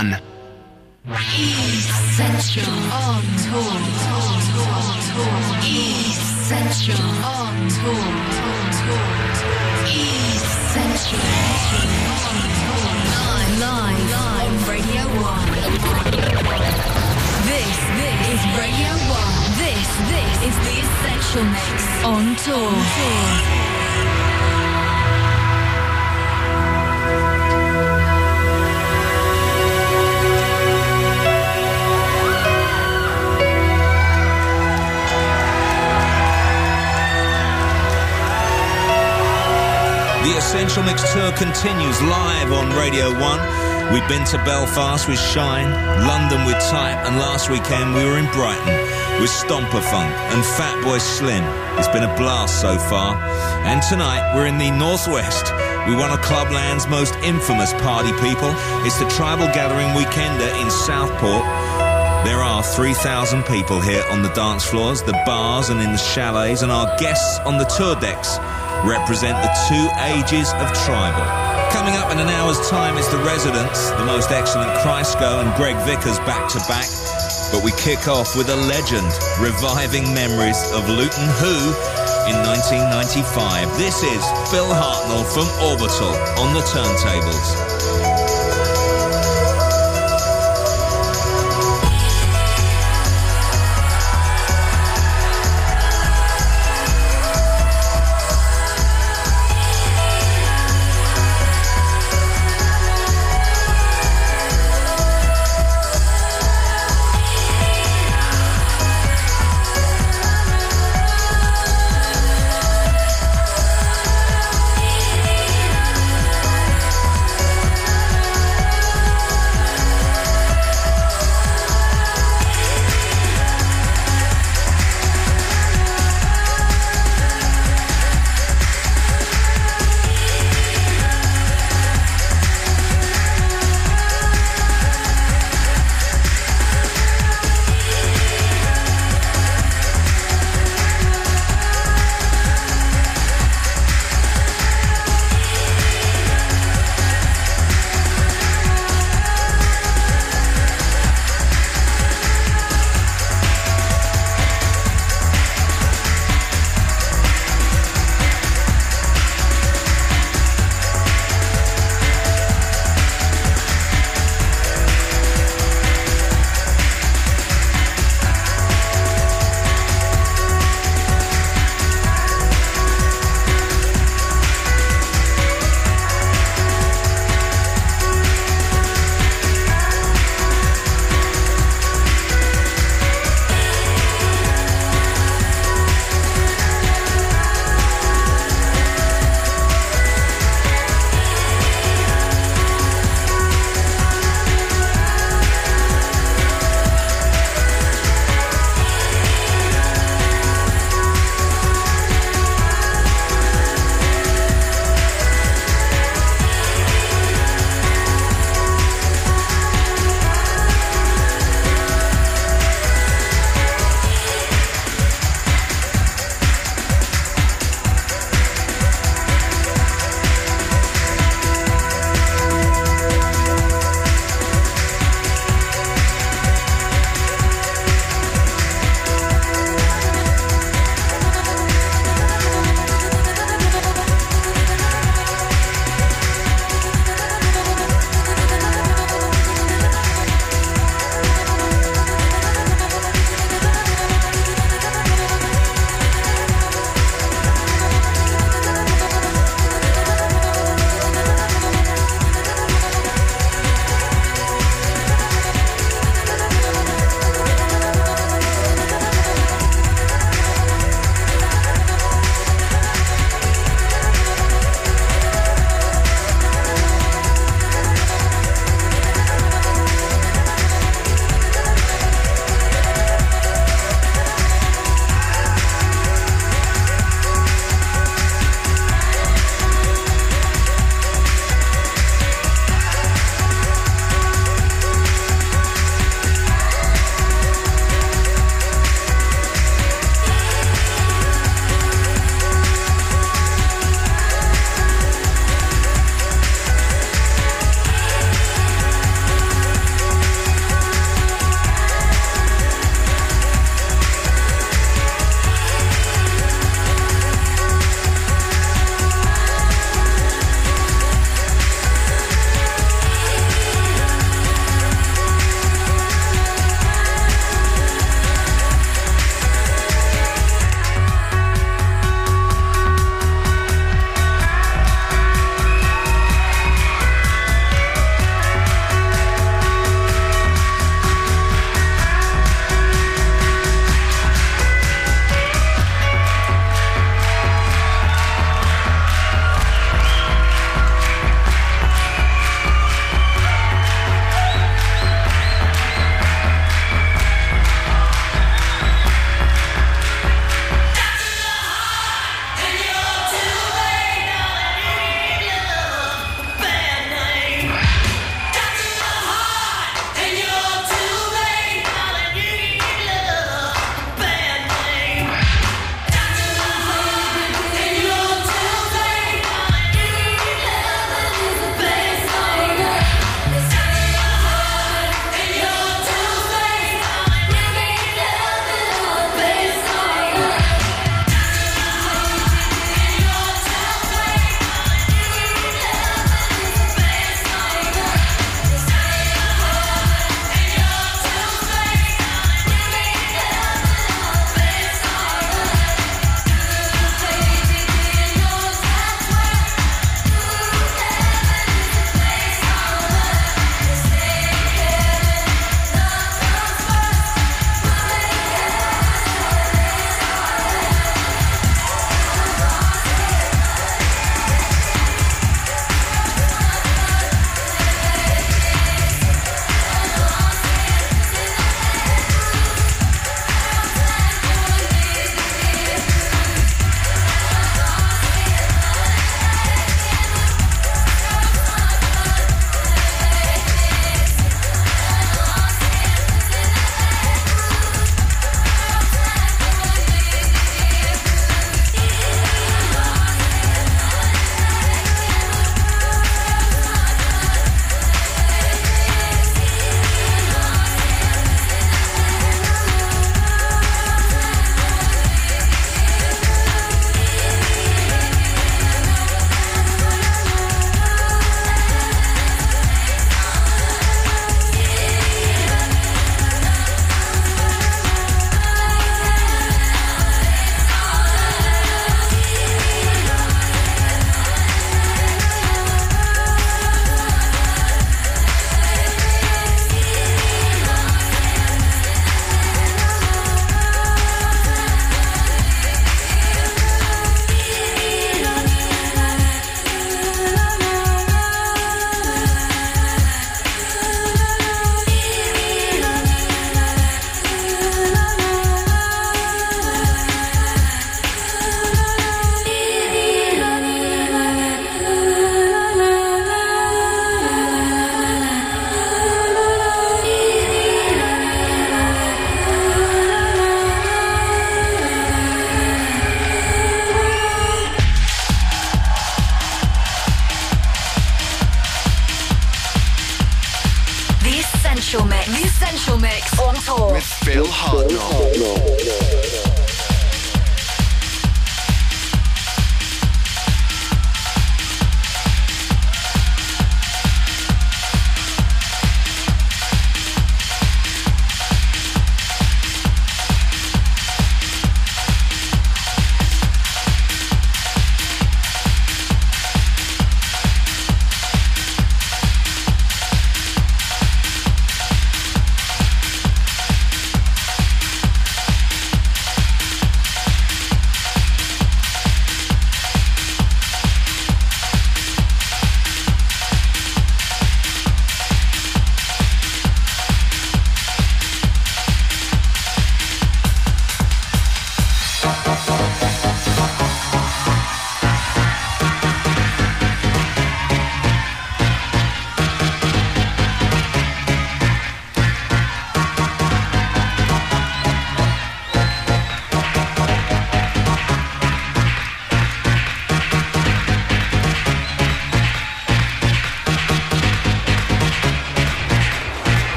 One. Essential on tour. Essential on tour. Essential live on Radio One. This this is Radio One. This this is the Essential Mix on tour. Essential Mix Tour continues live on Radio 1. We've been to Belfast with Shine, London with Type, and last weekend we were in Brighton with Stomper Funk and Fatboy Slim. It's been a blast so far. And tonight we're in the Northwest. We one of Clubland's most infamous party people. It's the Tribal Gathering Weekender in Southport. There are 3,000 people here on the dance floors, the bars, and in the chalets, and our guests on the tour decks represent the two ages of tribal. Coming up in an hour's time is The Residents, the most excellent Chrysko and Greg Vickers back to back. But we kick off with a legend, reviving memories of Luton Hoo in 1995. This is Phil Hartnoll from Orbital on the turntables.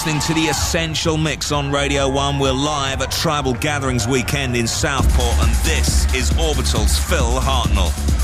Listening to the Essential Mix on Radio 1. We're live at Tribal Gatherings Weekend in Southport, and this is Orbital's Phil Hartnoll.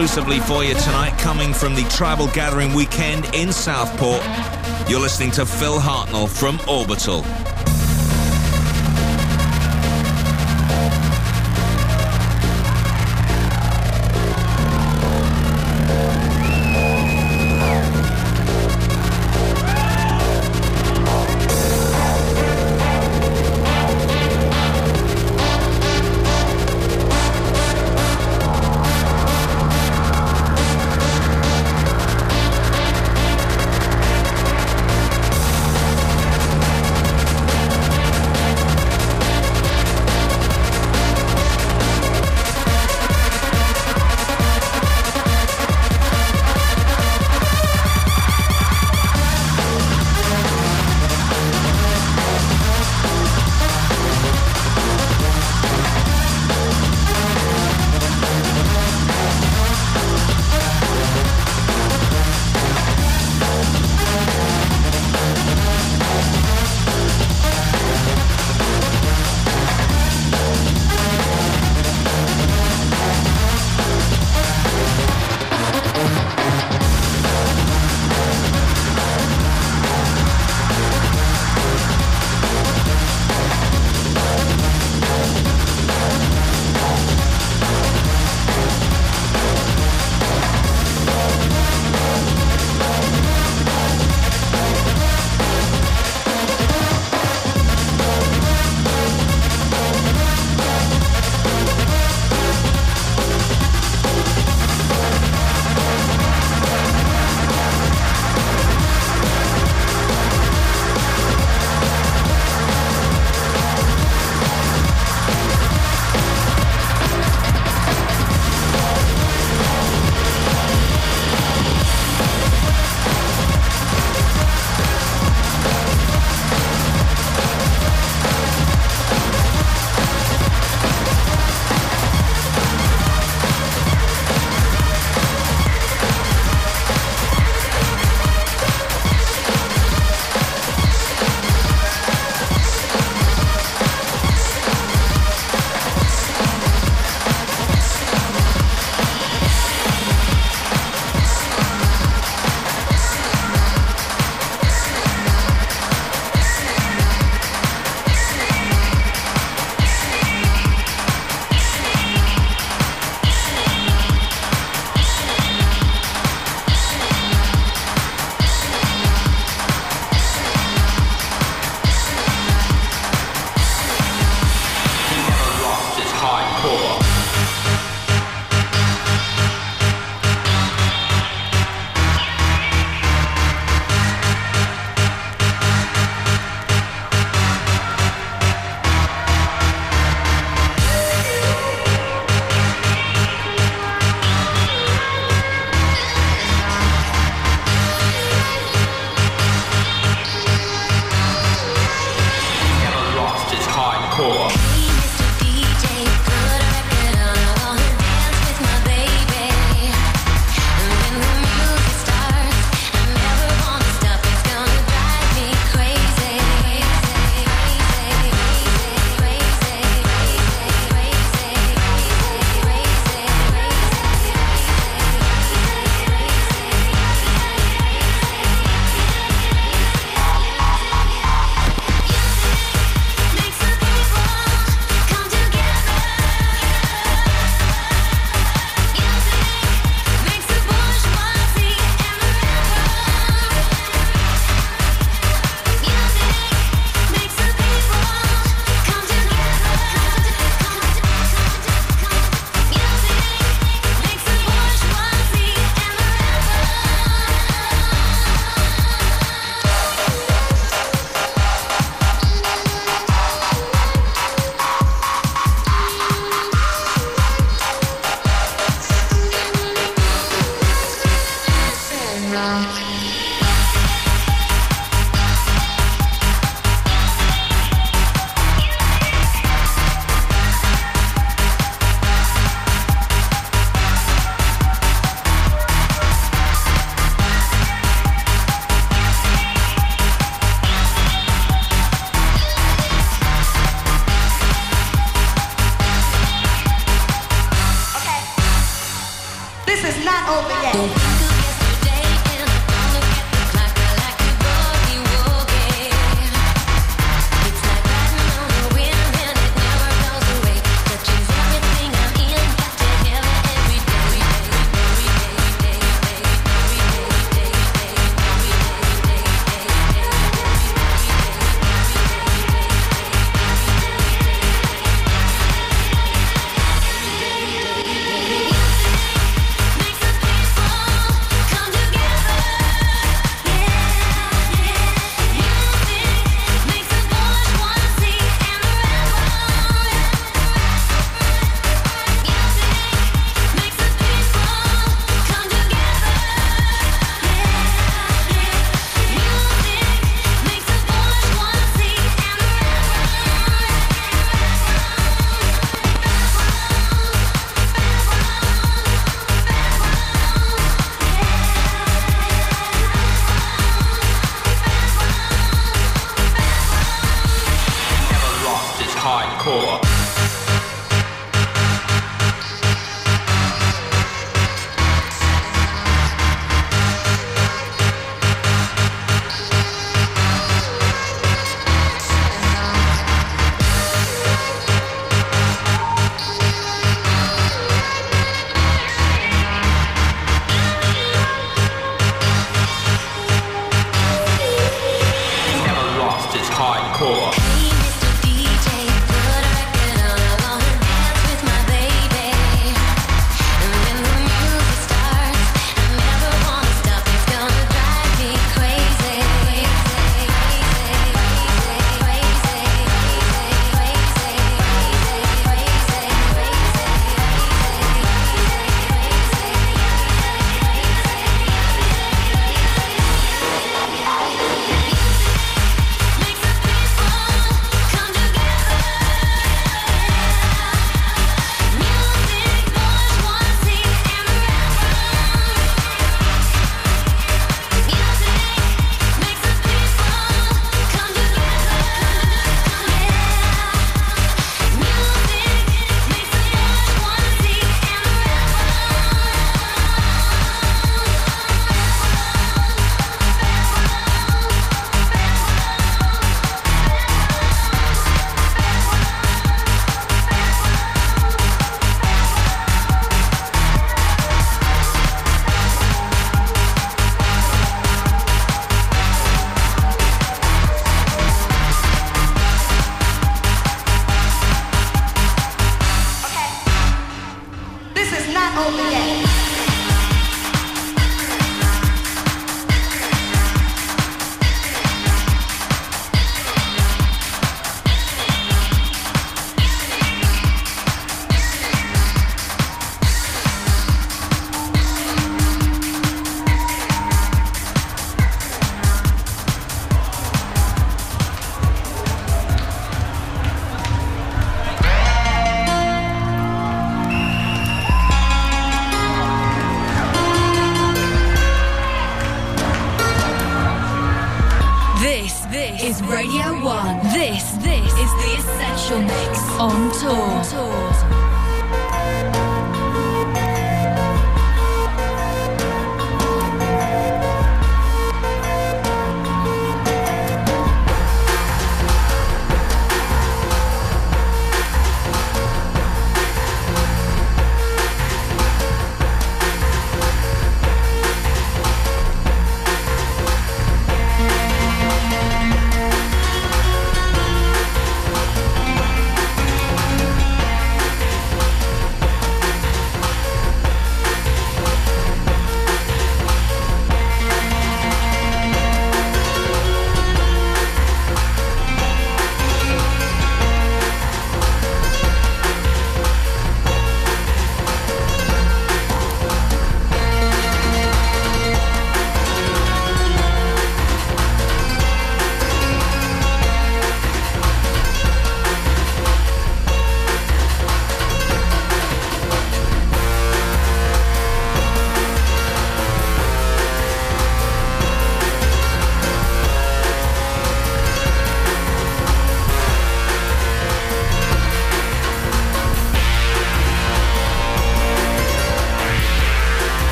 Exclusively for you tonight, coming from the Tribal Gathering weekend in Southport. You're listening to Phil Hartnoll from Orbital.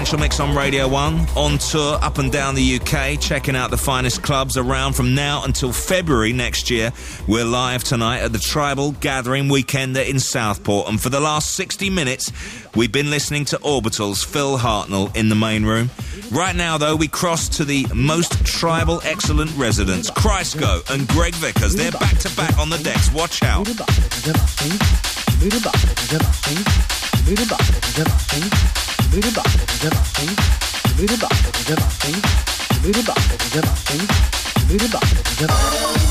Essential Mix on Radio 1, on tour up and down the UK, checking out the finest clubs around from now until February next year. We're live tonight at the Tribal Gathering Weekender in Southport, and for the last 60 minutes, we've been listening to Orbital's Phil Hartnoll in the main room. Right now, though, we cross to the most tribal excellent residents, Chris Coco and Greg Vickers. They're back to back on the decks. Watch out. Bye.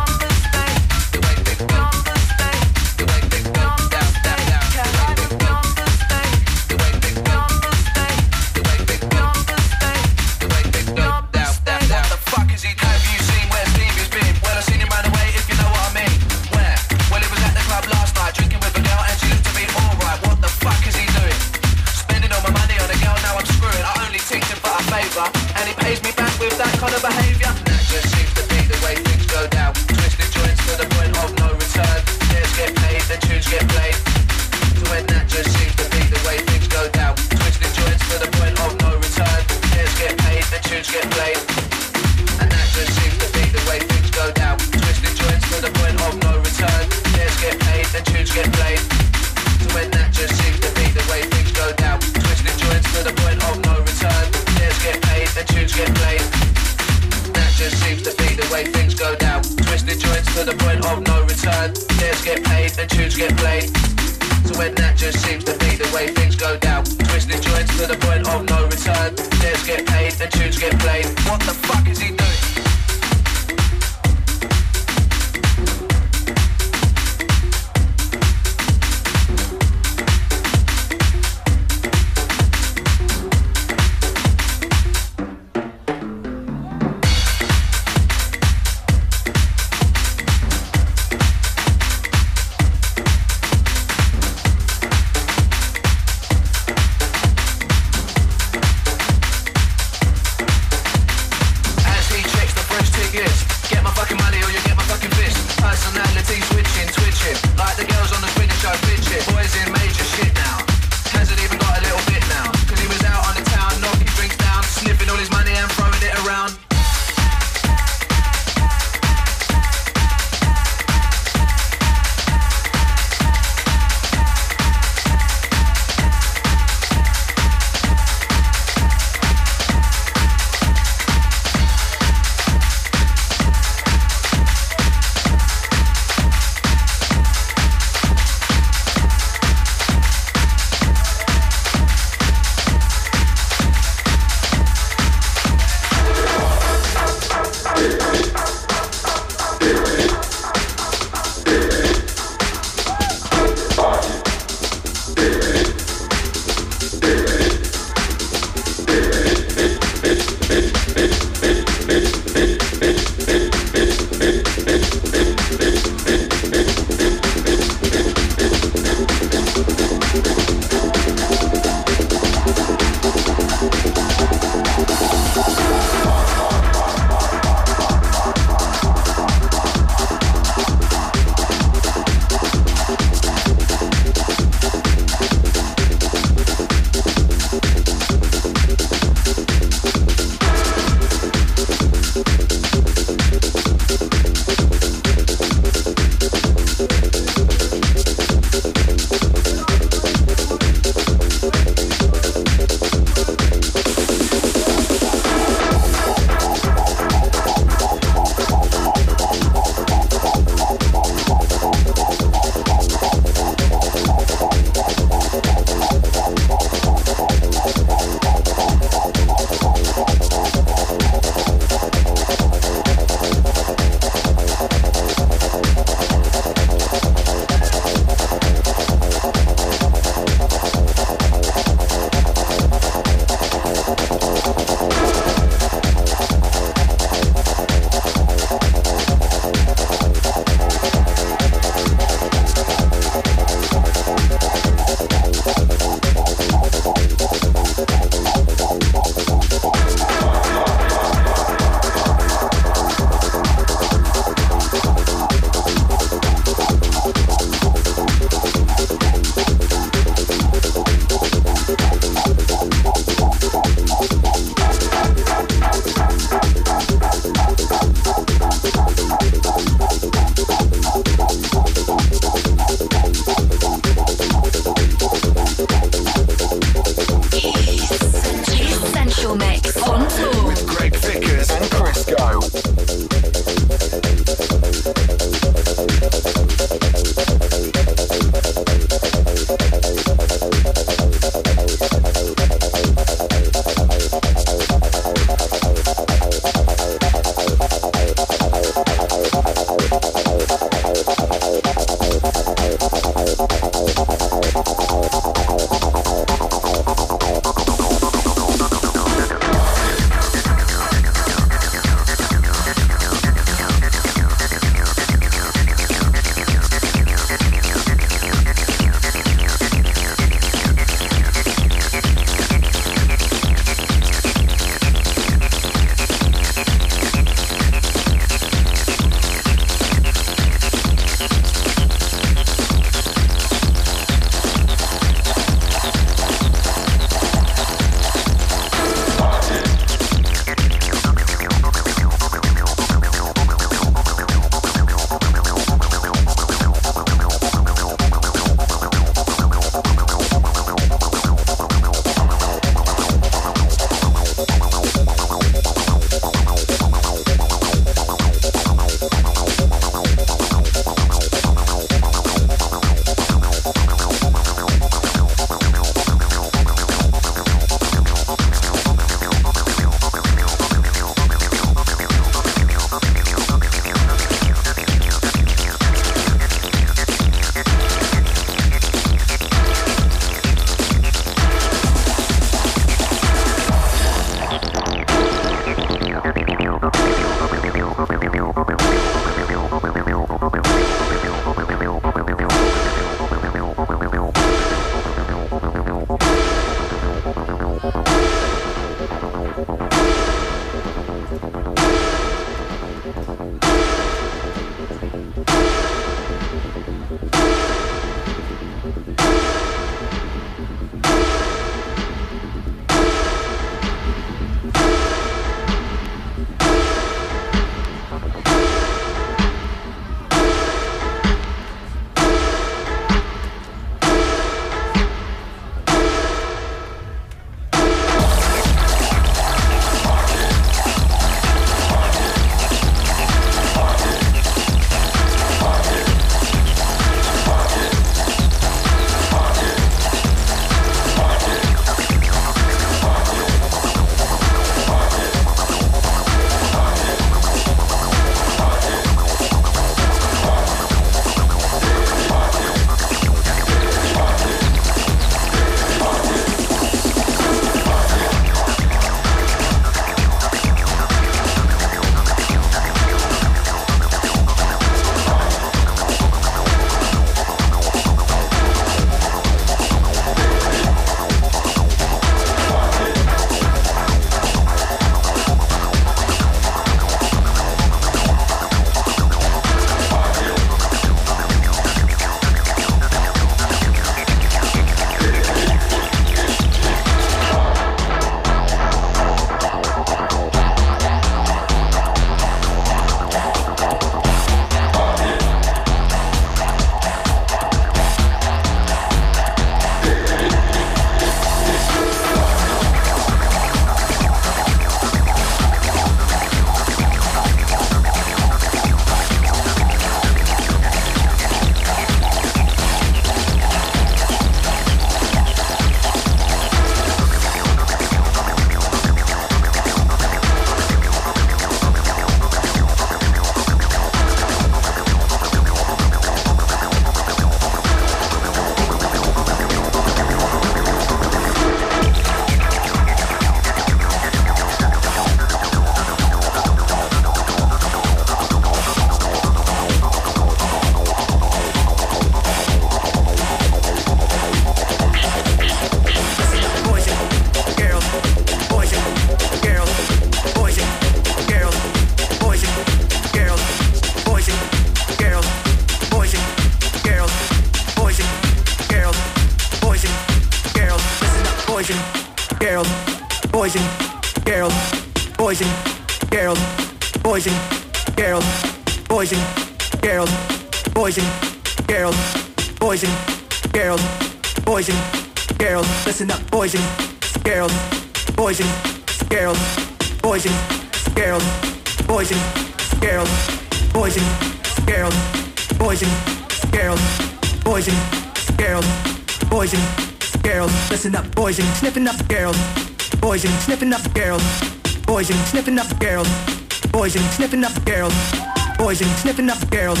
sniffing up girls.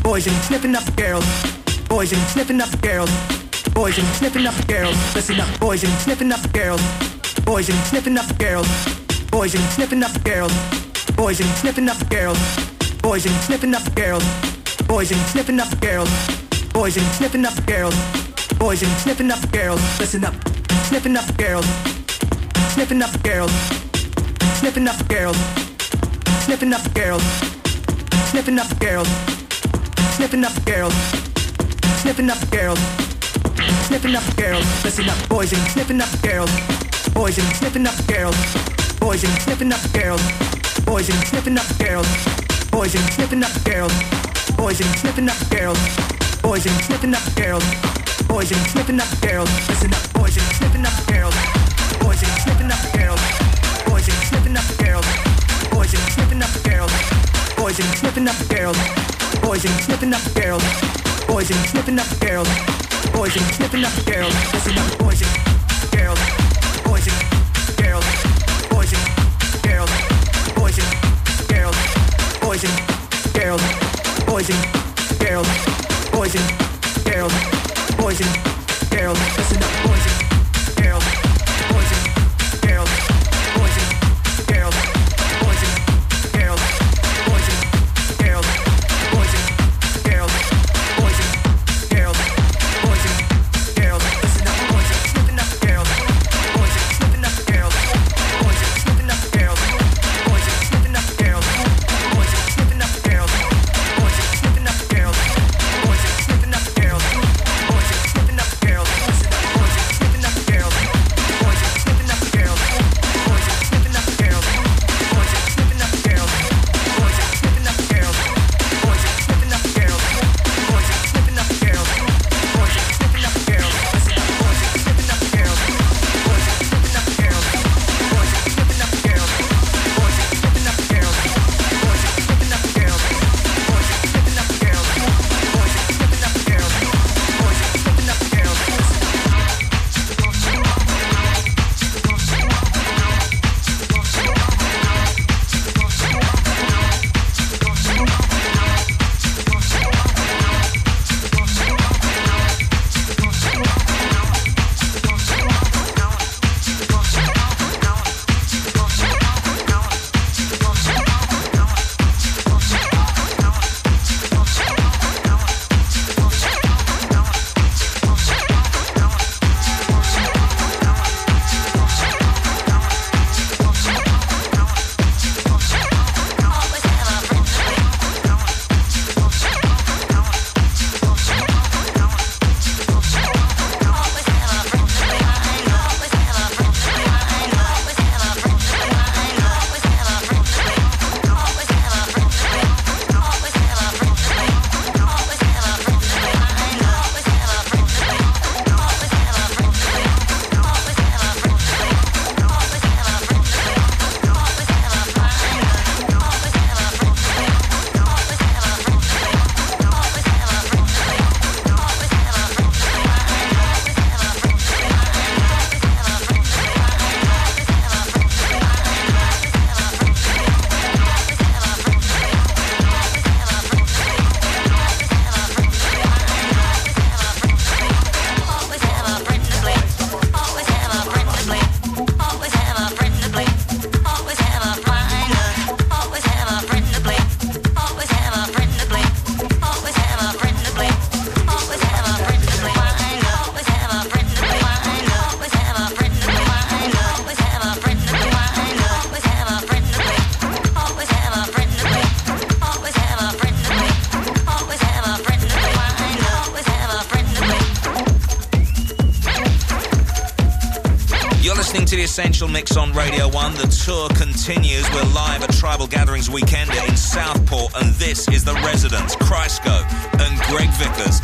Boys and sniffing up girls. Boys and sniffing up girls. Boys and sniffing up girls. Listen up, boys and sniffing up girls. Boys and sniffing up girls. Boys and sniffing up girls. Boys and sniffing up girls. Boys and sniffing up girls. Boys and sniffing up girls. Boys and sniffing up girls. Boys and sniffing up girls. Listen up, sniffing up girls. Sniffing up girls. Sniffing up girls. Sniffing up girls. Sniffing up girls. Sniffing up girls. Sniffing up girls. Sniffing up girls. Listen up, boys and sniffing up girls. Boys and sniffing up girls. Boys and sniffing up girls. Boys and sniffing up girls. Boys and sniffing up girls. Boys and sniffing up girls. Boys and sniffing up girls. Boys and sniffing up girls. Listen up, boys and sniffing up girls. Boys and sniffing up girls. Boys and sniffing up girls. Boys and sniffing up girls. Boys and sniffing up the girls. Boys and sniffing up the girls. Boys and sniffing up the girls. Boys and sniffing up the girls. Listen up, boys and girls. Boys and girls. Boys and girls. Boys and girls. Boys and girls. Boys and girls. Boys and girls. Boys and girls. Listen up. Essential Mix on Radio 1. The tour continues. We're live at Tribal Gatherings Weekend in Southport, and this is The Residents, Chris Coco, and Greg Vickers,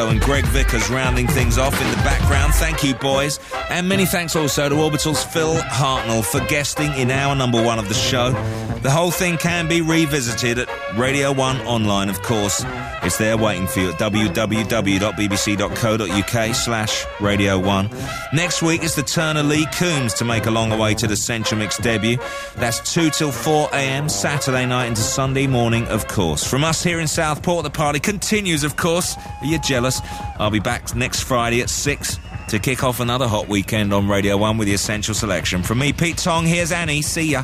and Greg Vickers rounding things off in the background. Thank you, boys. And many thanks also to Orbital's Phil Hartnoll for guesting in our number one of the show. The whole thing can be revisited at Radio 1 online, of course. It's there waiting for you at www.bbc.co.uk slash Radio 1. Next week is the Turner Lee Coombs to make a long awaited Essential Mix debut. That's 2 till 4 a.m. Saturday night into Sunday morning, of course. From us here in Southport, the party continues, of course. Are you jealous? I'll be back next Friday at 6 to kick off another hot weekend on Radio 1 with the Essential Selection. From me, Pete Tong, here's Annie. See ya.